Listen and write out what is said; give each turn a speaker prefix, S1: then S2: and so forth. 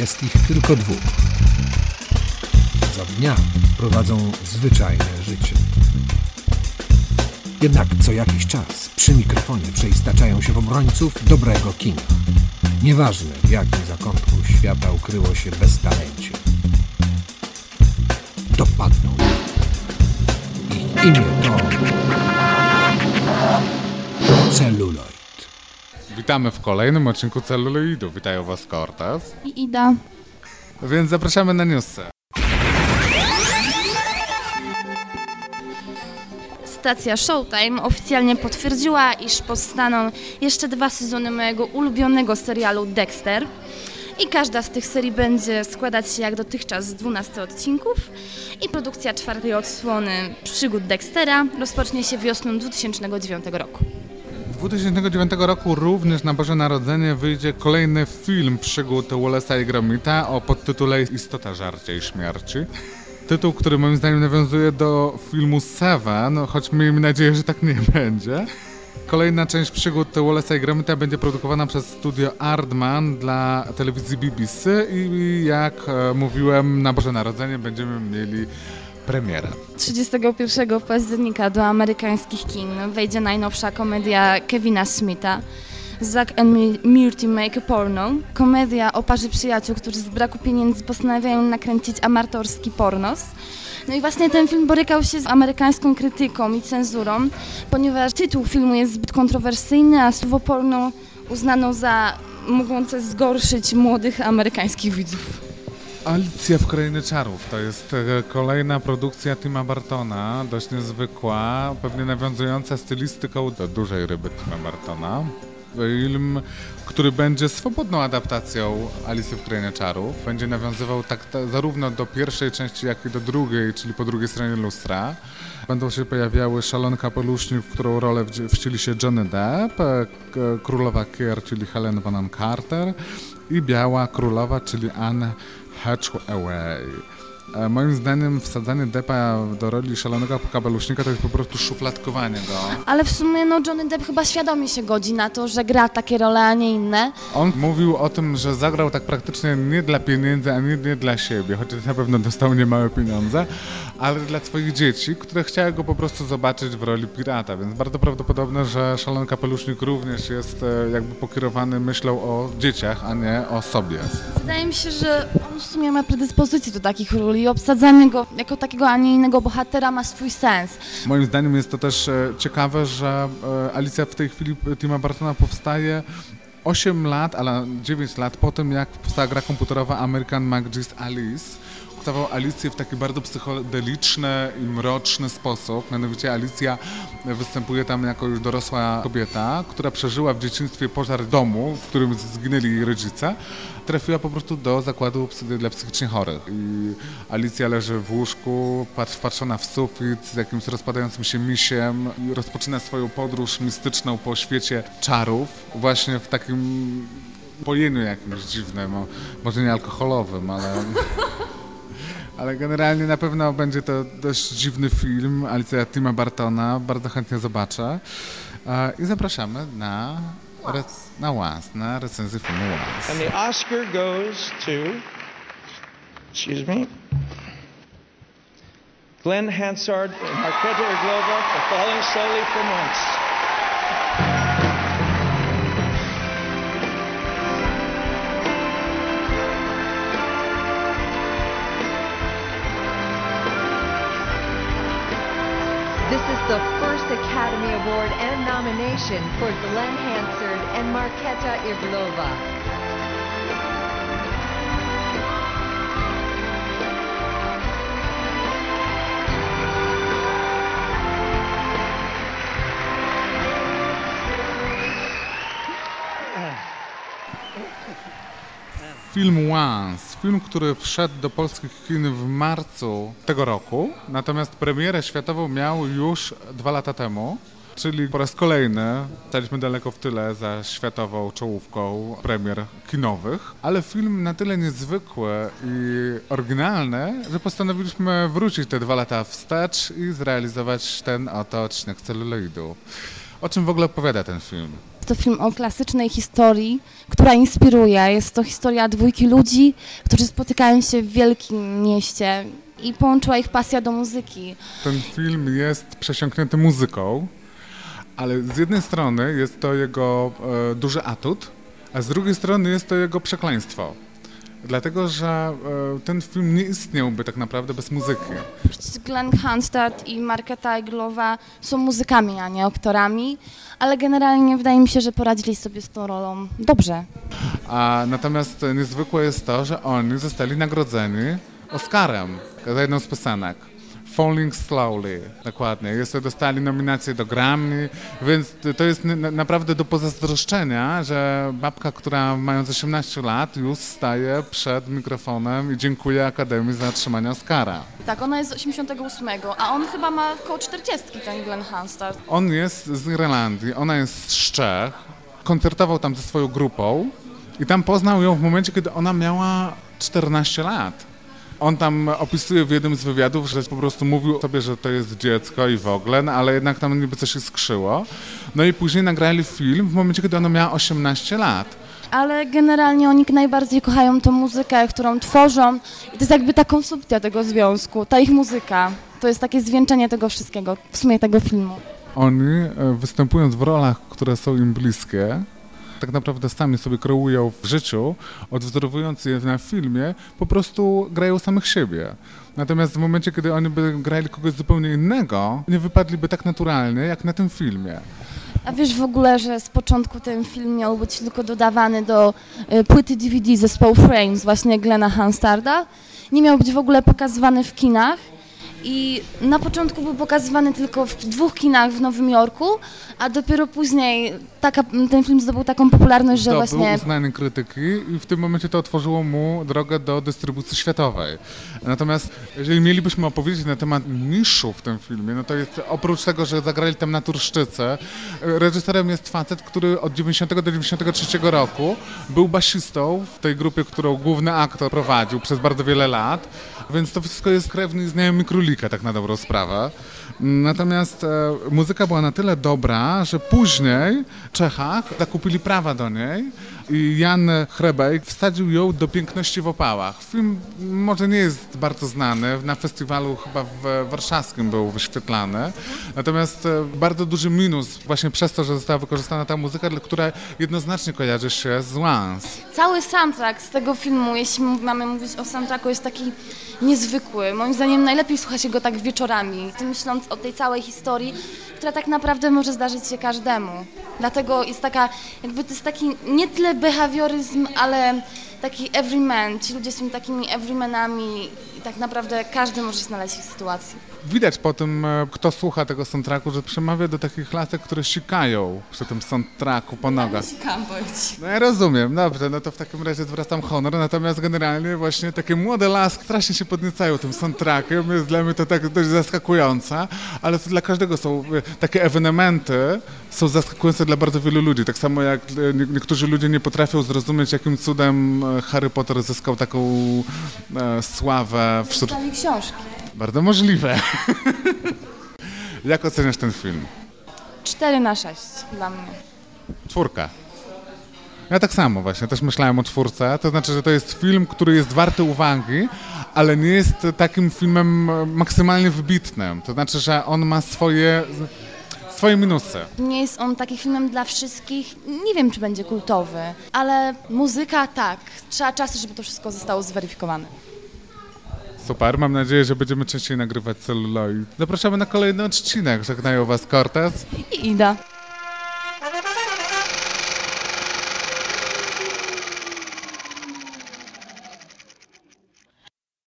S1: jest ich tylko dwóch. Za dnia prowadzą zwyczajne życie. Jednak co jakiś czas przy mikrofonie przeistaczają się w obrońców dobrego kina. Nieważne w jakim zakątku świata ukryło się beztalencie. Dopadną ich. Imię to celuloid.
S2: Witamy w kolejnym odcinku Celuloidu. Witają Was Cortez.
S3: I Ida.
S2: Więc zapraszamy na newsy.
S3: Stacja Showtime oficjalnie potwierdziła, iż powstaną jeszcze dwa sezony mojego ulubionego serialu Dexter. I każda z tych serii będzie składać się jak dotychczas z 12 odcinków. I produkcja czwartej odsłony przygód Dextera rozpocznie się wiosną 2009 roku.
S2: 2009 roku również na Boże Narodzenie wyjdzie kolejny film przygód Wallace'a i Gromita o podtytule Istota żarcia i śmierci. Tytuł, który moim zdaniem nawiązuje do filmu Seven, choć miejmy nadzieję, że tak nie będzie. Kolejna część przygód Wallace'a i Gromita będzie produkowana przez studio Aardman dla telewizji BBC i jak e, mówiłem, na Boże Narodzenie będziemy mieli premierę.
S3: 31 października do amerykańskich kin wejdzie najnowsza komedia Kevina Smitha Zack and Murty Make a Porno. Komedia o parze przyjaciół, którzy z braku pieniędzy postanawiają nakręcić amatorski pornos. No i właśnie ten film borykał się z amerykańską krytyką i cenzurą, ponieważ tytuł filmu jest zbyt kontrowersyjny, a słowo porno uznano za mogące zgorszyć młodych amerykańskich widzów.
S2: Alicja w Krainie Czarów to jest e, kolejna produkcja Tima Bartona, dość niezwykła, pewnie nawiązująca stylistyką do dużej ryby Tima Bartona. Film, który będzie swobodną adaptacją Alicji w Krainie Czarów. Będzie nawiązywał tak ta, zarówno do pierwszej części, jak i do drugiej, czyli po drugiej stronie lustra. Będą się pojawiały Szalon Kapelusznik, w którą rolę wci- wcieli się Johnny Depp, e, Królowa Kier, czyli Helen Bonham Carter i Biała Królowa, czyli Anne Hurt away. E, Moim zdaniem wsadzanie Deppa do roli szalonego kapelusznika to jest po prostu szufladkowanie go.
S3: Ale w sumie no Johnny Depp chyba świadomie się godzi na to, że gra takie role, a nie inne.
S2: On mówił o tym, że zagrał tak praktycznie nie dla pieniędzy, ani nie dla siebie, chociaż na pewno dostał niemałe pieniądze, ale dla swoich dzieci, które chciały go po prostu zobaczyć w roli pirata, więc bardzo prawdopodobne, że szalony kapelusznik również jest e, jakby pokierowany myślą o dzieciach, a nie o sobie.
S3: Wydaje mi się, że on w sumie ma predyspozycję do takich ról i obsadzanie go jako takiego, a nie innego bohatera ma swój sens.
S2: Moim zdaniem jest to też e, ciekawe, że e, Alicja w tej chwili Tima Bartona powstaje 8 lat, ale 9 lat po tym, jak powstała gra komputerowa American McGee's Alice. Uktawał Alicję w taki bardzo psychodeliczny i mroczny sposób. Mianowicie Alicja występuje tam jako już dorosła kobieta, która przeżyła w dzieciństwie pożar domu, w którym zginęli jej rodzice. Trafiła po prostu do zakładu dla psychicznie chorych. I Alicja leży w łóżku, patr, patrzona w sufit z jakimś rozpadającym się misiem i rozpoczyna swoją podróż mistyczną po świecie czarów, właśnie w takim pojeniu jakimś dziwnym, może nie alkoholowym, ale... Ale generalnie na pewno będzie to dość dziwny film, Alicja Tima Bartona, bardzo chętnie zobaczę. E, I zapraszamy na, re, na łaz, na recenzję filmu łaz.
S4: And the Oscar goes to, excuse me, Glenn Hansard and Marquetta Irglova for Falling Slowly for Months.
S5: Academy Award and nomination for Glenn Hansard and Marketa Ivlova.
S2: Film Once, film, który wszedł do polskich kin w marcu tego roku, natomiast premierę światową miał już dwa lata temu. Czyli po raz kolejny staliśmy daleko w tyle za światową czołówką premier kinowych, ale film na tyle niezwykły i oryginalny, że postanowiliśmy wrócić te dwa lata wstecz i zrealizować ten oto odcinek celuloidu. O czym w ogóle opowiada ten film?
S3: To film o klasycznej historii, która inspiruje. Jest to historia dwójki ludzi, którzy spotykają się w wielkim mieście i połączyła ich pasja do muzyki.
S2: Ten film jest przesiąknięty muzyką, ale z jednej strony jest to jego e, duży atut, a z drugiej strony jest to jego przekleństwo. Dlatego, że e, ten film nie istniałby tak naprawdę bez muzyki.
S3: Przecież Glenn Hansard i Marketa Eglowa są muzykami, a nie aktorami, ale generalnie wydaje mi się, że poradzili sobie z tą rolą dobrze.
S2: A natomiast niezwykłe jest to, że oni zostali nagrodzeni Oscarem za jedną z piosenek. Falling Slowly, dokładnie. Jest, dostali nominację do Grammy, więc to jest naprawdę do pozazdroszczenia, że babka, która mając 18 lat już staje przed mikrofonem i dziękuję Akademii za otrzymanie Oscara.
S3: Tak, ona jest z 88, a on chyba ma około 40, ten Glenn Hansard.
S2: On jest z Irlandii, ona jest z Czech, koncertował tam ze swoją grupą i tam poznał ją w momencie, kiedy ona miała 14 lat. On tam opisuje w jednym z wywiadów, że po prostu mówił sobie, że to jest dziecko i w ogóle, no, ale jednak tam niby coś się skrzyło. No i później nagrali film w momencie, kiedy ona miała 18 lat.
S3: Ale generalnie oni najbardziej kochają tą muzykę, którą tworzą i to jest jakby ta konsumpcja tego związku, ta ich muzyka. To jest takie zwieńczenie tego wszystkiego, w sumie tego filmu.
S2: Oni e, występując w rolach, które są im bliskie, tak naprawdę sami sobie kreują w życiu, odwzorowując je na filmie, po prostu grają samych siebie. Natomiast w momencie, kiedy oni by grali kogoś zupełnie innego, nie wypadliby tak naturalnie, jak na tym filmie.
S3: A wiesz w ogóle, że z początku ten film miał być tylko dodawany do y, płyty DVD zespołu Frames, właśnie Glena Hanstarda. Nie miał być w ogóle pokazywany w kinach. I na początku był pokazywany tylko w dwóch kinach w Nowym Jorku, a dopiero później taka, ten film zdobył taką popularność, że
S2: Zdobył
S3: właśnie
S2: uznanie krytyki i w tym momencie to otworzyło mu drogę do dystrybucji światowej. Natomiast jeżeli mielibyśmy opowiedzieć na temat niszu w tym filmie, no to jest oprócz tego, że zagrali tam naturszczyce, reżyserem jest facet, który od 90 do 93 roku był basistą w tej grupie, którą główny aktor prowadził przez bardzo wiele lat, więc to wszystko jest krewny znajomy królika, tak na dobrą sprawę. Natomiast e, muzyka była na tyle dobra, że później w Czechach zakupili prawa do niej i Jan Hrebej wsadził ją do piękności w opałach. Film może nie jest bardzo znany, na festiwalu chyba w warszawskim był wyświetlany, natomiast e, bardzo duży minus właśnie przez to, że została wykorzystana ta muzyka, która jednoznacznie kojarzy się z Once.
S3: cały soundtrack z tego filmu, jeśli mamy mówić o soundtracku, jest taki niezwykły. Moim zdaniem najlepiej słucha się go tak wieczorami, myśląc o tej całej historii, która tak naprawdę może zdarzyć się każdemu. Dlatego jest taka, jakby to jest taki nie tyle behawioryzm, ale taki everyman. Ci ludzie są takimi everymanami i tak naprawdę każdy może się znaleźć w ich sytuacji.
S2: Widać po tym, e, kto słucha tego soundtracku, że przemawia do takich lasek, które sikają przy tym soundtracku po nogach. No ja rozumiem, dobrze, no to w takim razie zwracam honor, natomiast generalnie właśnie takie młode laski strasznie się podniecają tym soundtrackiem, jest dla mnie to tak dość zaskakujące, ale to dla każdego są e, takie ewenementy, są zaskakujące dla bardzo wielu ludzi, tak samo jak e, nie- niektórzy ludzie nie potrafią zrozumieć, jakim cudem e, Harry Potter zyskał taką e, sławę wśród...
S3: Książki.
S2: Bardzo możliwe. Jak oceniasz ten film?
S3: 4 na 6 dla mnie.
S2: Czwórka. Ja tak samo właśnie, też myślałem o czwórce, to znaczy, że to jest film, który jest warty uwagi, ale nie jest takim filmem e, maksymalnie wybitnym. To znaczy, że on ma swoje, swoje minusy.
S3: Nie jest on takim filmem dla wszystkich. Nie wiem, czy będzie kultowy, ale muzyka tak. Trzeba czasu, żeby to wszystko zostało zweryfikowane.
S2: Super, mam nadzieję, że będziemy częściej nagrywać celuloid. Zapraszamy na kolejny odcinek. Żegnają Was Cortez.
S3: I Ida.